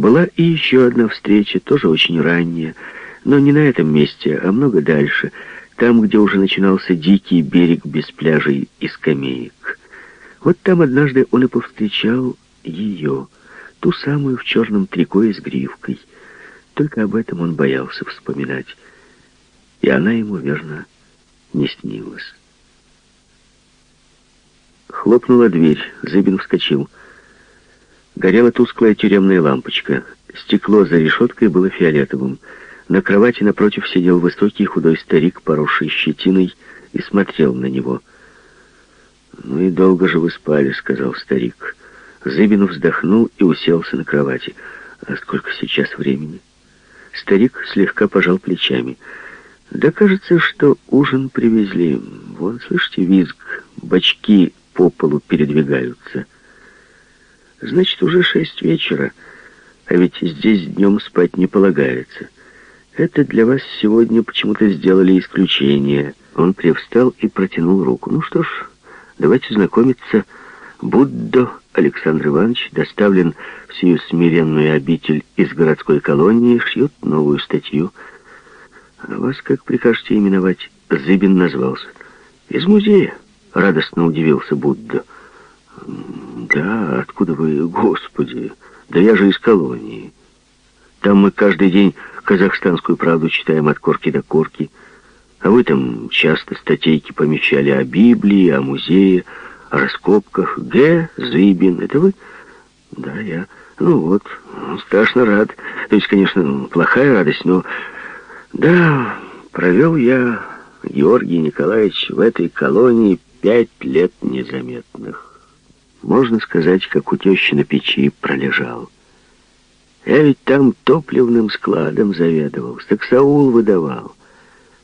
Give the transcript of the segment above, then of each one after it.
Была и еще одна встреча, тоже очень ранняя, но не на этом месте, а много дальше, там, где уже начинался дикий берег без пляжей и скамеек. Вот там однажды он и повстречал ее, ту самую в черном трико и с гривкой. Только об этом он боялся вспоминать. И она ему, верно, не снилась. Хлопнула дверь, Зыбин вскочил. Горела тусклая тюремная лампочка. Стекло за решеткой было фиолетовым. На кровати напротив сидел высокий худой старик, поросший щетиной, и смотрел на него. «Ну и долго же вы спали», — сказал старик. Зыбин вздохнул и уселся на кровати. «А сколько сейчас времени?» Старик слегка пожал плечами. «Да кажется, что ужин привезли. Вон, слышите, визг, бочки по полу передвигаются. Значит, уже шесть вечера, а ведь здесь днем спать не полагается». Это для вас сегодня почему-то сделали исключение. Он привстал и протянул руку. Ну что ж, давайте знакомиться. Буддо Александр Иванович доставлен в сию смиренную обитель из городской колонии, шьет новую статью. А вас, как прикажете именовать, Зыбин назвался. Из музея, радостно удивился Будда. Да, откуда вы, господи, да я же из колонии. Там мы каждый день казахстанскую правду читаем от корки до корки. А вы там часто статейки помещали о Библии, о музее, о раскопках. Г. Зыбин, это вы? Да, я. Ну вот, страшно рад. То есть, конечно, плохая радость, но... Да, провел я, Георгий Николаевич, в этой колонии пять лет незаметных. Можно сказать, как у тещи на печи пролежал. Я ведь там топливным складом заведовал, саксаул выдавал.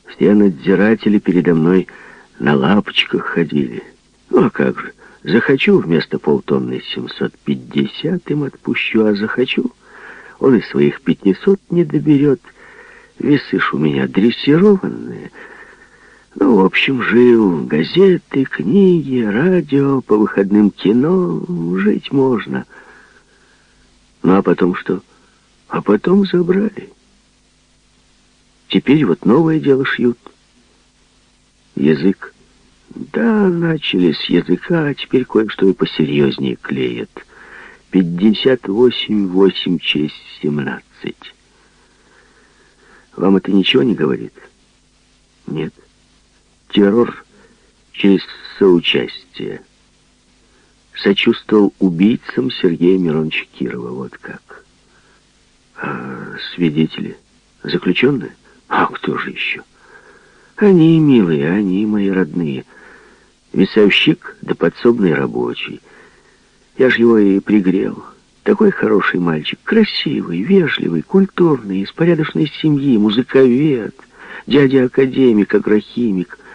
Все надзиратели передо мной на лапочках ходили. Ну а как же, захочу вместо полтонны 750 им отпущу, а захочу, он и своих 500 не доберет. Весы ж у меня дрессированные. Ну, в общем, жил. Газеты, книги, радио, по выходным кино. Жить можно. — ну а потом что? А потом забрали. Теперь вот новое дело шьют. Язык. Да, начали с языка, а теперь кое-что и посерьезнее клеят. 58-8 честь 17. Вам это ничего не говорит? Нет. Террор через соучастие сочувствовал убийцам Сергея Мироновича Кирова. Вот как. А свидетели? Заключенные? А кто же еще? Они, милые, они мои родные. Весовщик да подсобный рабочий. Я ж его и пригрел. Такой хороший мальчик, красивый, вежливый, культурный, из порядочной семьи, музыковед, дядя-академик, агрохимик —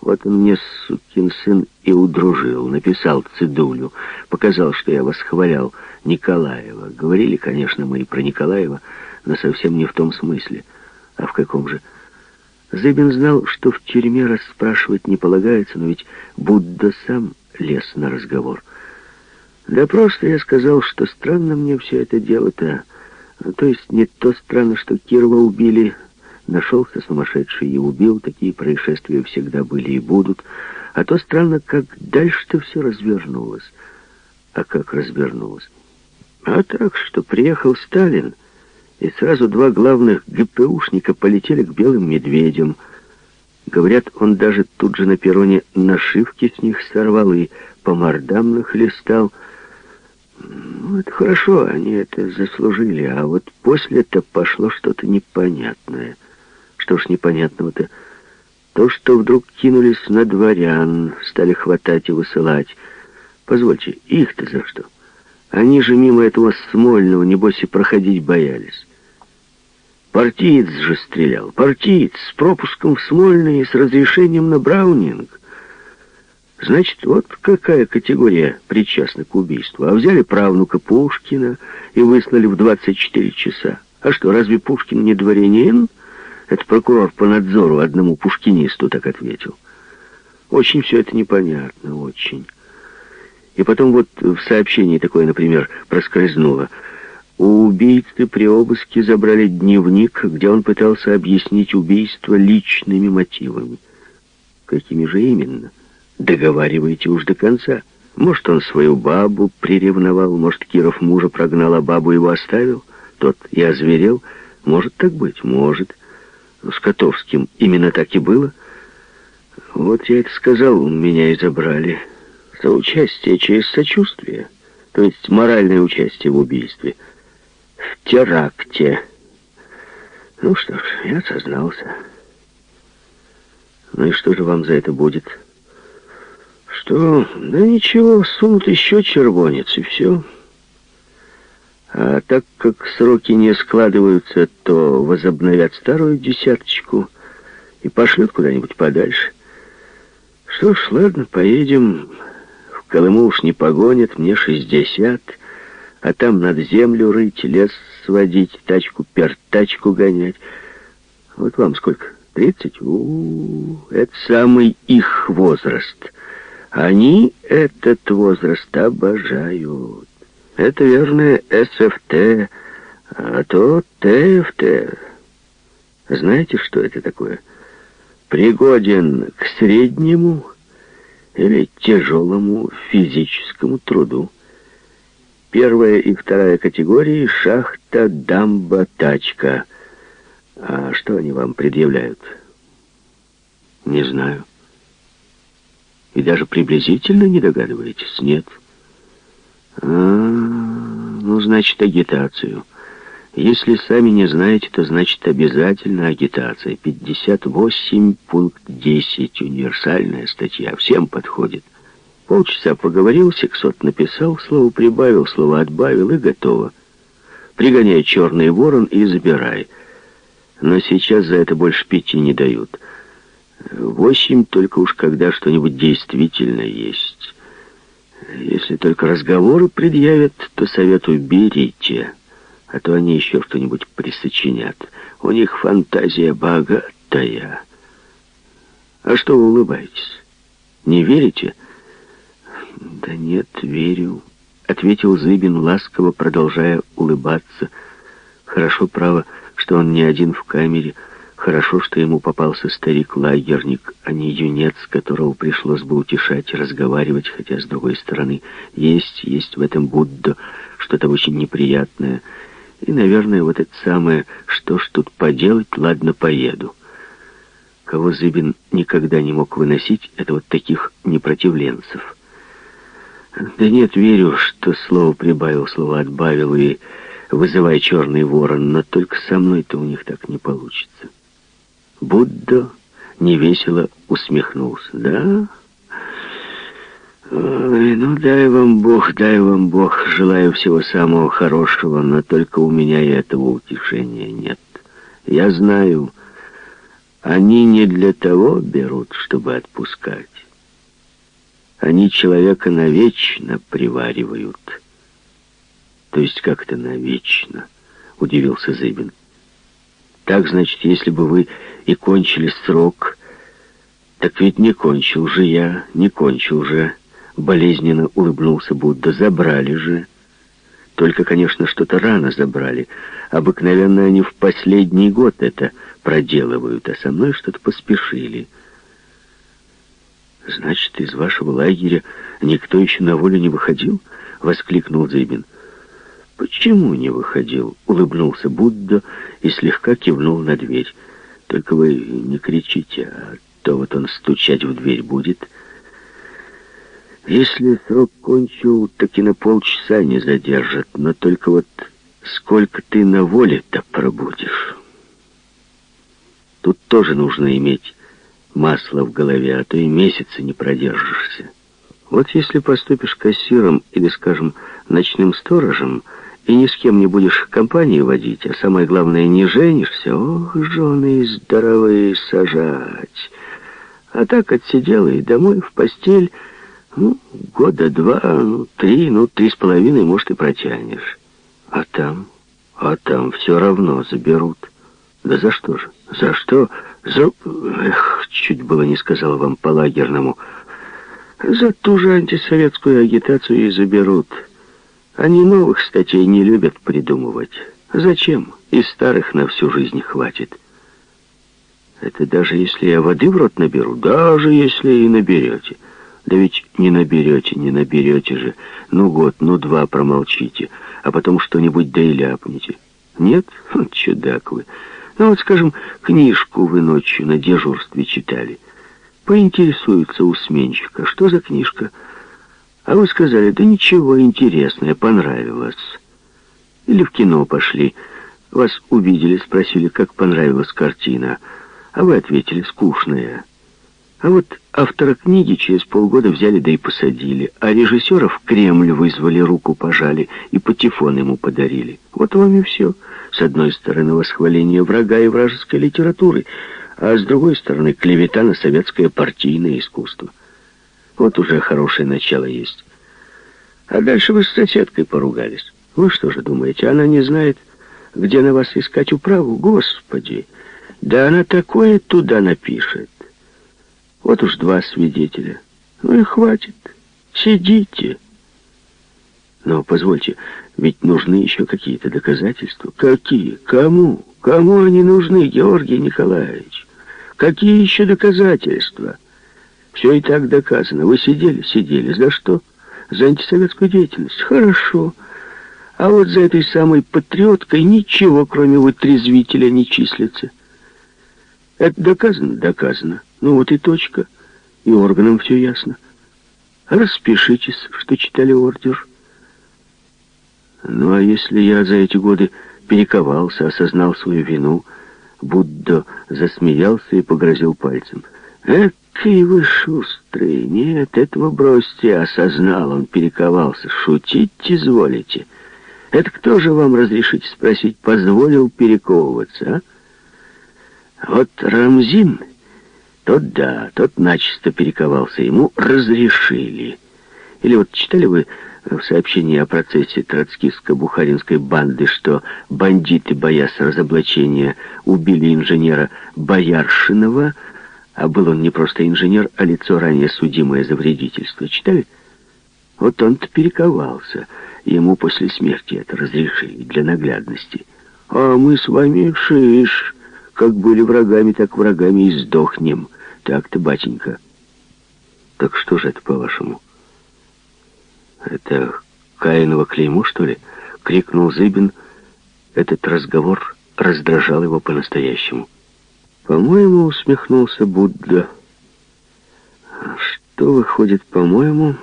вот он мне, сукин сын, и удружил, написал цедулю, показал, что я восхвалял Николаева. Говорили, конечно, мы и про Николаева, но совсем не в том смысле. А в каком же? Зыбин знал, что в тюрьме расспрашивать не полагается, но ведь Будда сам лез на разговор. Да просто я сказал, что странно мне все это дело-то. То есть не то странно, что Кирова убили, Нашелся сумасшедший и убил, такие происшествия всегда были и будут. А то странно, как дальше-то все развернулось. А как развернулось? А так, что приехал Сталин, и сразу два главных ГПУшника полетели к белым медведям. Говорят, он даже тут же на перроне нашивки с них сорвал и по мордам нахлестал. Ну, это хорошо, они это заслужили, а вот после-то пошло что-то непонятное — что ж непонятного-то? То, что вдруг кинулись на дворян, стали хватать и высылать. Позвольте, их-то за что? Они же мимо этого Смольного, небось, и проходить боялись. Партиец же стрелял. Партиец с пропуском в Смольный и с разрешением на Браунинг. Значит, вот какая категория причастна к убийству. А взяли правнука Пушкина и выслали в 24 часа. А что, разве Пушкин не дворянин? Это прокурор по надзору одному пушкинисту так ответил. Очень все это непонятно, очень. И потом вот в сообщении такое, например, проскользнуло. У убийцы при обыске забрали дневник, где он пытался объяснить убийство личными мотивами. Какими же именно? Договаривайте уж до конца. Может, он свою бабу приревновал, может, Киров мужа прогнал, а бабу его оставил? Тот и озверел. Может так быть? Может. С Котовским именно так и было. Вот я это сказал, меня и забрали. Соучастие через сочувствие, то есть моральное участие в убийстве — в теракте. Ну что ж, я сознался. Ну и что же вам за это будет? Что? Да ничего, сунут еще червонец, и все. А так как сроки не складываются, то возобновят старую десяточку и пошлют куда-нибудь подальше. Что ж, ладно, поедем. В Колыму уж не погонят, мне шестьдесят а там надо землю рыть, лес сводить, тачку-пертачку гонять. Вот вам сколько? Тридцать? У, -у, это самый их возраст. Они этот возраст обожают. Это верное СФТ, а то ТФТ. Знаете, что это такое? Пригоден к среднему или тяжелому физическому труду. Первая и вторая категории — шахта, дамба, тачка. А что они вам предъявляют? Не знаю. И даже приблизительно не догадываетесь? Нет. А, ну, значит, агитацию. Если сами не знаете, то значит обязательно агитация. 58 пункт 10, универсальная статья. Всем подходит. Полчаса поговорил, сексот написал, слово прибавил, слово отбавил и готово. Пригоняй черный ворон и забирай. Но сейчас за это больше пяти не дают. Восемь только уж когда что-нибудь действительно есть. Если только разговоры предъявят, то советую берите, а то они еще что-нибудь присочинят. У них фантазия богатая. А что вы улыбаетесь? Не верите? — «Да нет, верю», — ответил Зыбин, ласково продолжая улыбаться. «Хорошо, право, что он не один в камере. Хорошо, что ему попался старик-лагерник, а не юнец, которого пришлось бы утешать и разговаривать, хотя, с другой стороны, есть, есть в этом Будда что-то очень неприятное. И, наверное, вот это самое, что ж тут поделать, ладно, поеду». Кого Зыбин никогда не мог выносить, это вот таких непротивленцев. Да нет, верю, что слово прибавил, слово отбавил и вызывай черный ворон, но только со мной-то у них так не получится. Будда невесело усмехнулся. Да? Ой, ну дай вам Бог, дай вам Бог, желаю всего самого хорошего, но только у меня и этого утешения нет. Я знаю, они не для того берут, чтобы отпускать. Они человека навечно приваривают. То есть как-то навечно, удивился Зыбин. Так, значит, если бы вы и кончили срок, так ведь не кончил же я, не кончил же. Болезненно улыбнулся Будда. Забрали же. Только, конечно, что-то рано забрали. Обыкновенно они в последний год это проделывают, а со мной что-то поспешили. «Значит, из вашего лагеря никто еще на волю не выходил?» — воскликнул Зыбин. «Почему не выходил?» — улыбнулся Будда и слегка кивнул на дверь. «Только вы не кричите, а то вот он стучать в дверь будет. Если срок кончил, так и на полчаса не задержат, но только вот сколько ты на воле-то пробудешь?» Тут тоже нужно иметь масло в голове, а то и месяца не продержишься. Вот если поступишь кассиром или, скажем, ночным сторожем, и ни с кем не будешь компании водить, а самое главное, не женишься, ох, жены здоровые сажать. А так отсидела и домой, в постель, ну, года два, ну, три, ну, три с половиной, может, и протянешь. А там, а там все равно заберут. Да за что же? За что? За... Эх, чуть было не сказал вам по-лагерному. За ту же антисоветскую агитацию и заберут. Они новых статей не любят придумывать. Зачем? И старых на всю жизнь хватит. Это даже если я воды в рот наберу, даже если и наберете. Да ведь не наберете, не наберете же. Ну год, ну два промолчите, а потом что-нибудь да и ляпнете. Нет? Чудак вы. Ну вот, скажем, книжку вы ночью на дежурстве читали. Поинтересуется у сменщика, что за книжка? А вы сказали, да ничего интересное, понравилось. Или в кино пошли. Вас увидели, спросили, как понравилась картина. А вы ответили, скучная. А вот автора книги через полгода взяли да и посадили, а режиссера в Кремль вызвали, руку пожали и патефон ему подарили. Вот вам и все. С одной стороны, восхваление врага и вражеской литературы, а с другой стороны, клевета на советское партийное искусство. Вот уже хорошее начало есть. А дальше вы с соседкой поругались. Вы что же думаете, она не знает, где на вас искать управу? Господи! Да она такое туда напишет. Вот уж два свидетеля. Ну и хватит. Сидите. Но позвольте, ведь нужны еще какие-то доказательства. Какие? Кому? Кому они нужны, Георгий Николаевич? Какие еще доказательства? Все и так доказано. Вы сидели? Сидели. За что? За антисоветскую деятельность. Хорошо. А вот за этой самой патриоткой ничего, кроме вытрезвителя, не числится. Это доказано? Доказано. Ну вот и точка. И органам все ясно. Распишитесь, что читали ордер. Ну а если я за эти годы перековался, осознал свою вину, Будда засмеялся и погрозил пальцем. «Экий вы шустрый! Нет, этого бросьте!» Осознал он, перековался. «Шутить изволите!» «Это кто же вам, разрешите спросить, позволил перековываться, а?» «Вот Рамзин...» Тот да, тот начисто перековался, ему разрешили. Или вот читали вы в сообщении о процессе троцкистско-бухаринской банды, что бандиты, боясь разоблачения, убили инженера Бояршинова, а был он не просто инженер, а лицо ранее судимое за вредительство. Читали? Вот он-то перековался. Ему после смерти это разрешили для наглядности. А мы с вами, шиш, как были врагами, так врагами и сдохнем. Так-то, батенька. Так что же это, по-вашему? Это Каиново клеймо, что ли? Крикнул Зыбин. Этот разговор раздражал его по-настоящему. По-моему, усмехнулся Будда. Что выходит, по-моему,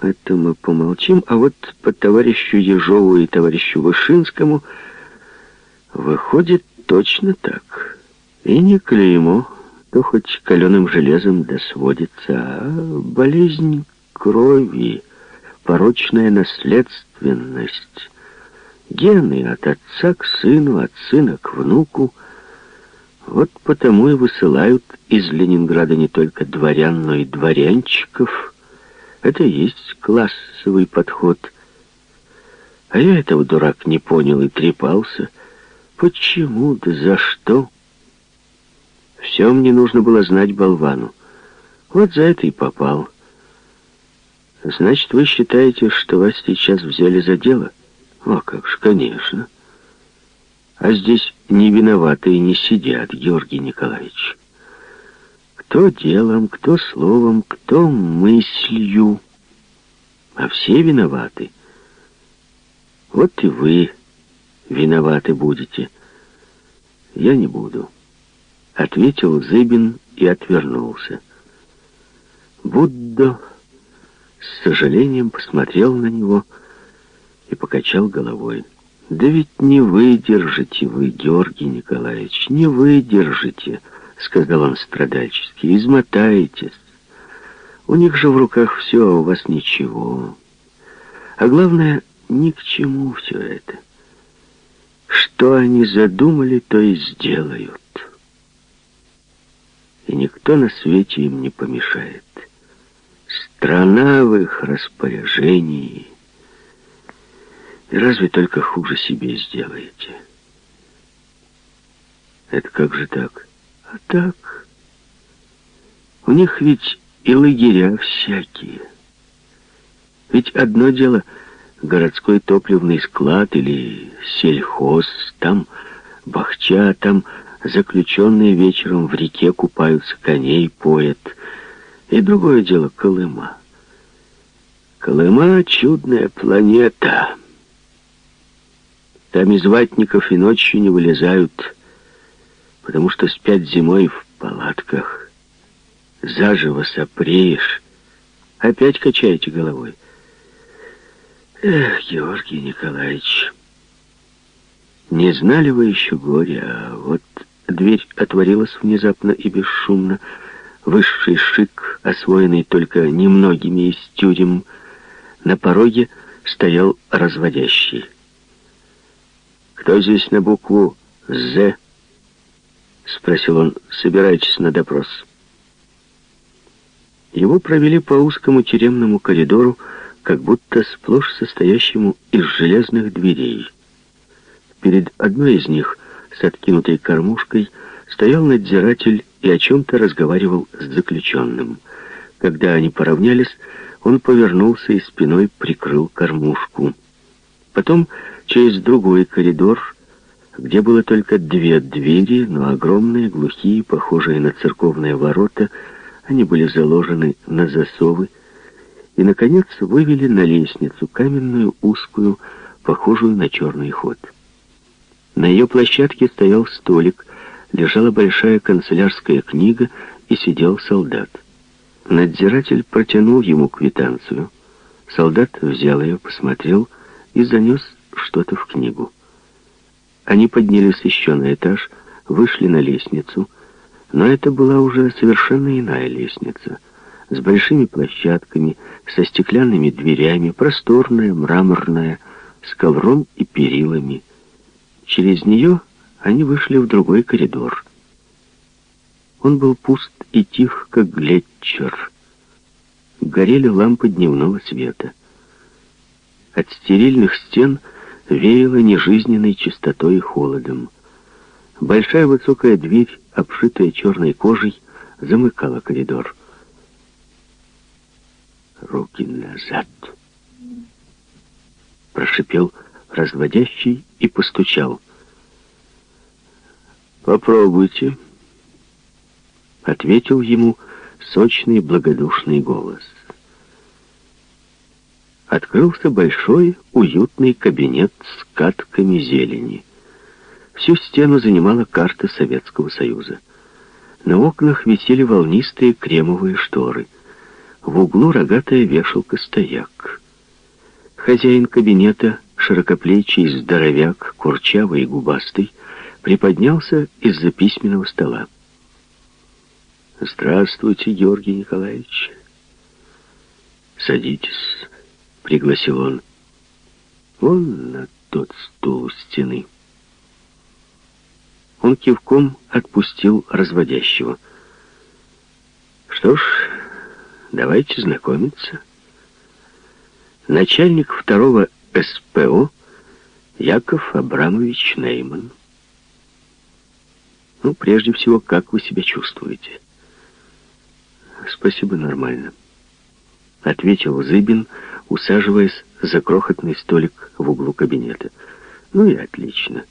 это мы помолчим. А вот по товарищу Ежову и товарищу Вышинскому выходит точно так. И не клеймо, то хоть каленым железом да сводится, а болезнь крови, порочная наследственность. Гены от отца к сыну, от сына к внуку. Вот потому и высылают из Ленинграда не только дворян, но и дворянчиков. Это и есть классовый подход. А я этого, дурак, не понял и трепался. Почему да за что? Все мне нужно было знать болвану. Вот за это и попал. Значит, вы считаете, что вас сейчас взяли за дело? О, как же, конечно. А здесь не виноватые не сидят, Георгий Николаевич. Кто делом, кто словом, кто мыслью. А все виноваты. Вот и вы виноваты будете. Я не буду. — ответил Зыбин и отвернулся. Будда с сожалением посмотрел на него и покачал головой. «Да ведь не выдержите вы, Георгий Николаевич, не выдержите», — сказал он страдальчески, — «измотаетесь. У них же в руках все, а у вас ничего. А главное, ни к чему все это. Что они задумали, то и сделают» и никто на свете им не помешает. Страна в их распоряжении. И разве только хуже себе сделаете? Это как же так? А так. У них ведь и лагеря всякие. Ведь одно дело городской топливный склад или сельхоз, там бахча, там заключенные вечером в реке купаются, коней поят. И другое дело — Колыма. Колыма — чудная планета. Там из ватников и ночью не вылезают, потому что спят зимой в палатках. Заживо сопреешь. Опять качаете головой. Эх, Георгий Николаевич, не знали вы еще горя, а вот дверь отворилась внезапно и бесшумно. Высший шик, освоенный только немногими из тюрем, на пороге стоял разводящий. «Кто здесь на букву «З»?» — спросил он. «Собирайтесь на допрос». Его провели по узкому тюремному коридору, как будто сплошь состоящему из железных дверей. Перед одной из них, с откинутой кормушкой, стоял надзиратель и о чем-то разговаривал с заключенным. Когда они поравнялись, он повернулся и спиной прикрыл кормушку. Потом через другой коридор, где было только две двери, но огромные, глухие, похожие на церковные ворота, они были заложены на засовы, и, наконец, вывели на лестницу каменную, узкую, похожую на черный ход. На ее площадке стоял столик, лежала большая канцелярская книга и сидел солдат. Надзиратель протянул ему квитанцию. Солдат взял ее, посмотрел и занес что-то в книгу. Они поднялись еще на этаж, вышли на лестницу, но это была уже совершенно иная лестница, с большими площадками, со стеклянными дверями, просторная, мраморная, с ковром и перилами. Через нее они вышли в другой коридор. Он был пуст и тих, как глетчер. Горели лампы дневного света. От стерильных стен веяло нежизненной чистотой и холодом. Большая высокая дверь, обшитая черной кожей, замыкала коридор. «Руки назад!» Прошипел разводящий и постучал. «Попробуйте», — ответил ему сочный благодушный голос. Открылся большой уютный кабинет с катками зелени. Всю стену занимала карта Советского Союза. На окнах висели волнистые кремовые шторы. В углу рогатая вешалка-стояк. Хозяин кабинета широкоплечий здоровяк, курчавый и губастый, приподнялся из-за письменного стола. «Здравствуйте, Георгий Николаевич». «Садитесь», — пригласил он. «Вон на тот стул стены». Он кивком отпустил разводящего. «Что ж, давайте знакомиться». Начальник второго СПО Яков Абрамович Нейман. Ну, прежде всего, как вы себя чувствуете? Спасибо, нормально. Ответил Зыбин, усаживаясь за крохотный столик в углу кабинета. Ну и отлично.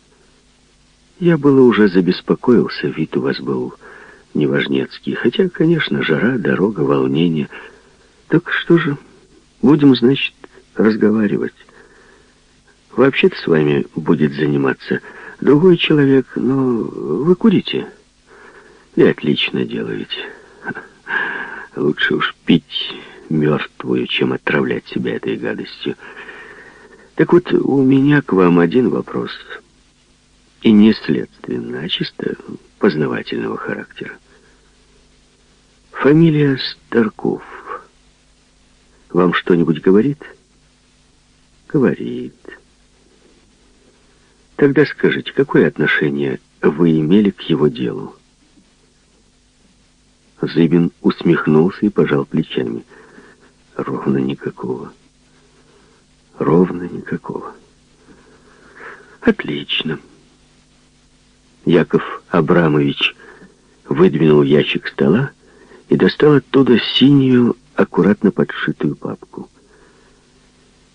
Я было уже забеспокоился, вид у вас был неважнецкий. Хотя, конечно, жара, дорога, волнение. Так что же, будем, значит, разговаривать. Вообще-то с вами будет заниматься другой человек, но вы курите. И отлично делаете. Лучше уж пить мертвую, чем отравлять себя этой гадостью. Так вот, у меня к вам один вопрос. И не следственно, а чисто познавательного характера. Фамилия Старков вам что-нибудь говорит? Говорит. Тогда скажите, какое отношение вы имели к его делу? Зыбин усмехнулся и пожал плечами. Ровно никакого. Ровно никакого. Отлично. Яков Абрамович выдвинул ящик стола и достал оттуда синюю, аккуратно подшитую папку.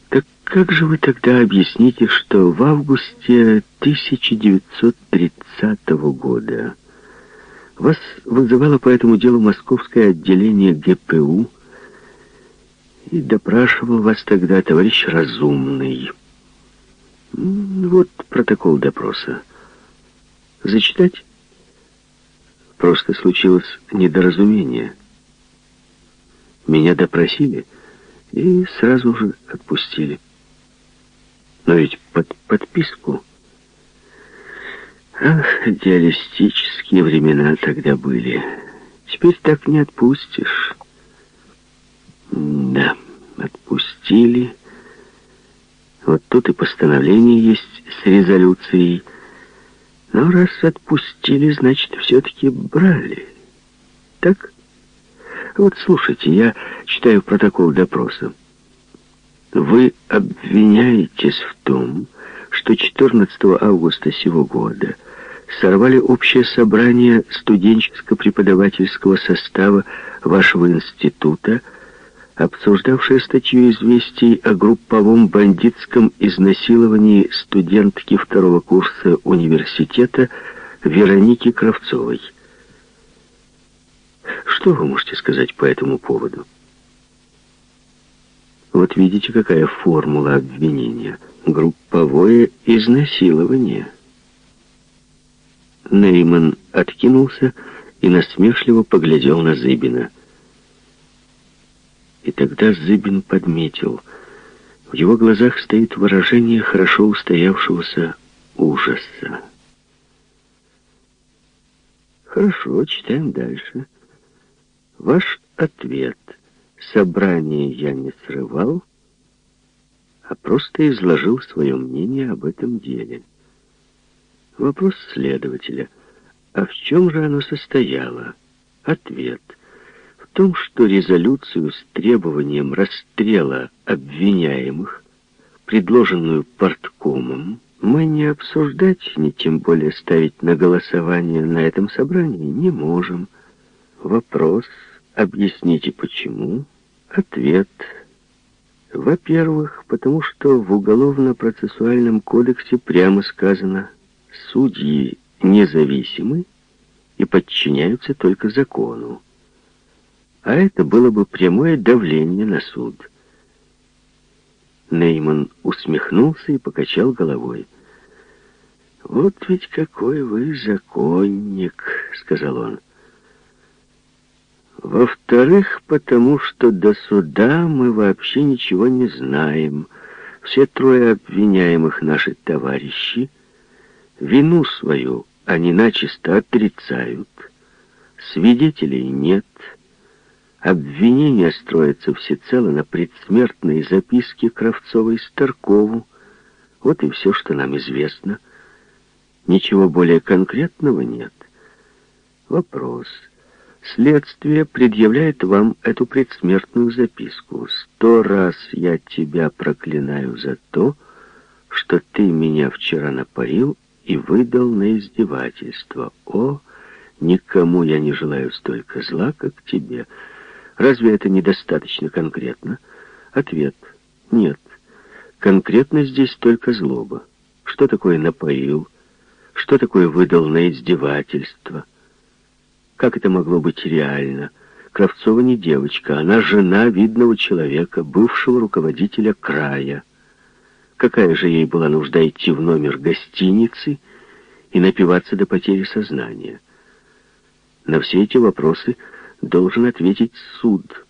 Так как же вы тогда объясните, что в августе 1930 года вас вызывало по этому делу московское отделение ГПУ и допрашивал вас тогда товарищ Разумный? Вот протокол допроса. Зачитать? Просто случилось недоразумение. Меня допросили и сразу же отпустили. Но ведь под подписку... Ах, идеалистические времена тогда были. Теперь так не отпустишь. Да, отпустили. Вот тут и постановление есть с резолюцией. Но раз отпустили, значит, все-таки брали. Так? Вот слушайте, я читаю протокол допроса. Вы обвиняетесь в том, что 14 августа сего года сорвали общее собрание студенческо-преподавательского состава вашего института, обсуждавшее статью известий о групповом бандитском изнасиловании студентки второго курса университета Вероники Кравцовой. Что вы можете сказать по этому поводу? Вот видите, какая формула обвинения. Групповое изнасилование. Нейман откинулся и насмешливо поглядел на Зыбина. И тогда Зыбин подметил. В его глазах стоит выражение хорошо устоявшегося ужаса. Хорошо, читаем дальше. Ваш ответ — Собрание я не срывал, а просто изложил свое мнение об этом деле. Вопрос следователя. А в чем же оно состояло? Ответ. Том, что резолюцию с требованием расстрела обвиняемых, предложенную порткомом, мы не обсуждать, ни тем более ставить на голосование на этом собрании не можем. Вопрос Объясните, почему? Ответ. Во-первых, потому что в Уголовно-процессуальном кодексе прямо сказано «судьи независимы и подчиняются только закону». А это было бы прямое давление на суд. Нейман усмехнулся и покачал головой. «Вот ведь какой вы законник», — сказал он. Во-вторых, потому что до суда мы вообще ничего не знаем. Все трое обвиняемых наши товарищи вину свою они начисто отрицают. Свидетелей нет. Обвинения строятся всецело на предсмертной записке Кравцовой Старкову. Вот и все, что нам известно. Ничего более конкретного нет. Вопрос — Следствие предъявляет вам эту предсмертную записку. Сто раз я тебя проклинаю за то, что ты меня вчера напоил и выдал на издевательство. О, никому я не желаю столько зла, как тебе. Разве это недостаточно конкретно? Ответ — нет. Конкретно здесь только злоба. Что такое напоил? Что такое выдал на издевательство? — как это могло быть реально? Кравцова не девочка, она жена видного человека, бывшего руководителя края. Какая же ей была нужда идти в номер гостиницы и напиваться до потери сознания? На все эти вопросы должен ответить суд,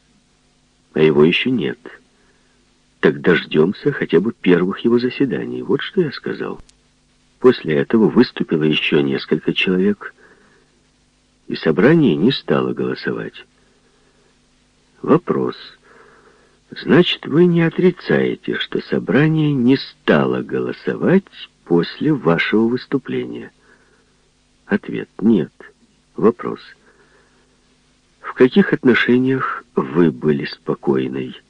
а его еще нет. Так дождемся хотя бы первых его заседаний. Вот что я сказал. После этого выступило еще несколько человек — и собрание не стало голосовать. Вопрос. Значит, вы не отрицаете, что собрание не стало голосовать после вашего выступления? Ответ. Нет. Вопрос. В каких отношениях вы были спокойной?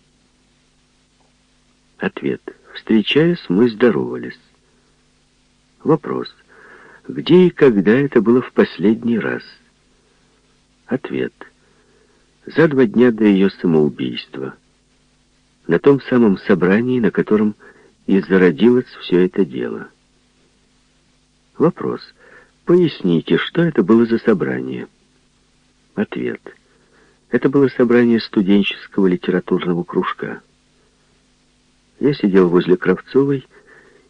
Ответ. Встречаясь, мы здоровались. Вопрос. Где и когда это было в последний раз? Ответ. За два дня до ее самоубийства. На том самом собрании, на котором и зародилось все это дело. Вопрос. Поясните, что это было за собрание? Ответ. Это было собрание студенческого литературного кружка. Я сидел возле Кравцовой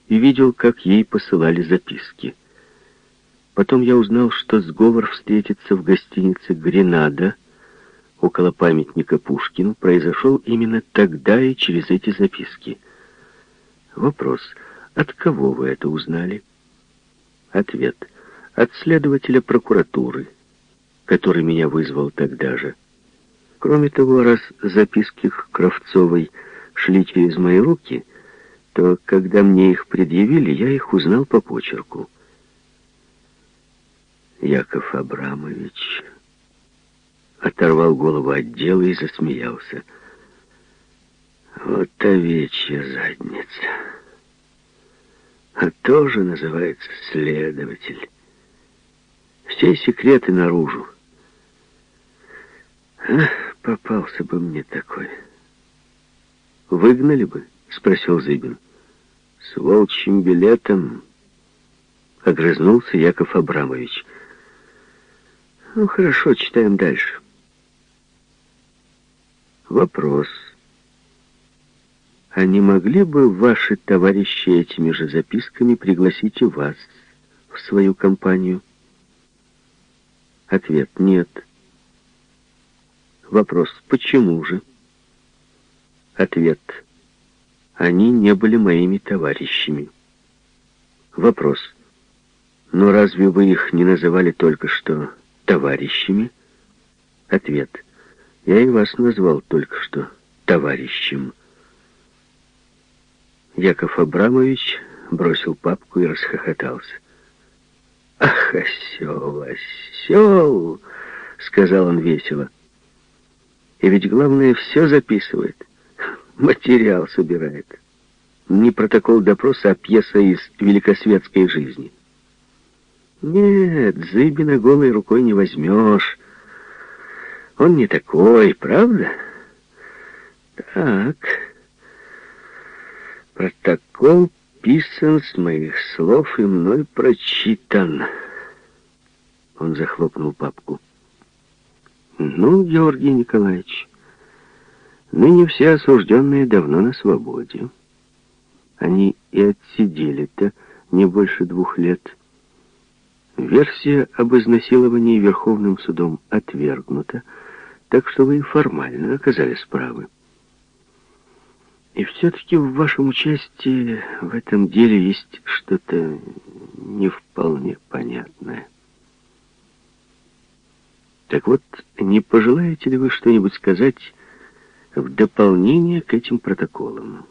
и видел, как ей посылали записки. Потом я узнал, что сговор встретиться в гостинице «Гренада» около памятника Пушкину произошел именно тогда и через эти записки. Вопрос. От кого вы это узнали? Ответ. От следователя прокуратуры, который меня вызвал тогда же. Кроме того, раз записки к Кравцовой шли через мои руки, то, когда мне их предъявили, я их узнал по почерку. Яков Абрамович оторвал голову от дела и засмеялся. Вот овечья задница. А тоже называется следователь. Все секреты наружу. Ах, попался бы мне такой. Выгнали бы, спросил Зыбин. С волчьим билетом огрызнулся Яков Абрамович. Ну, хорошо, читаем дальше. Вопрос. А не могли бы ваши товарищи этими же записками пригласить и вас в свою компанию? Ответ нет. Вопрос. Почему же? Ответ. Они не были моими товарищами. Вопрос. Но разве вы их не называли только что товарищами? Ответ. Я и вас назвал только что товарищем. Яков Абрамович бросил папку и расхохотался. «Ах, осел, осел!» — сказал он весело. «И ведь главное, все записывает, материал собирает. Не протокол допроса, а пьеса из великосветской жизни». Нет, Зыбина голой рукой не возьмешь. Он не такой, правда? Так. Протокол писан с моих слов и мной прочитан. Он захлопнул папку. Ну, Георгий Николаевич, ныне все осужденные давно на свободе. Они и отсидели-то не больше двух лет. Версия об изнасиловании Верховным судом отвергнута, так что вы формально оказались правы. И все-таки в вашем участии в этом деле есть что-то не вполне понятное. Так вот, не пожелаете ли вы что-нибудь сказать в дополнение к этим протоколам?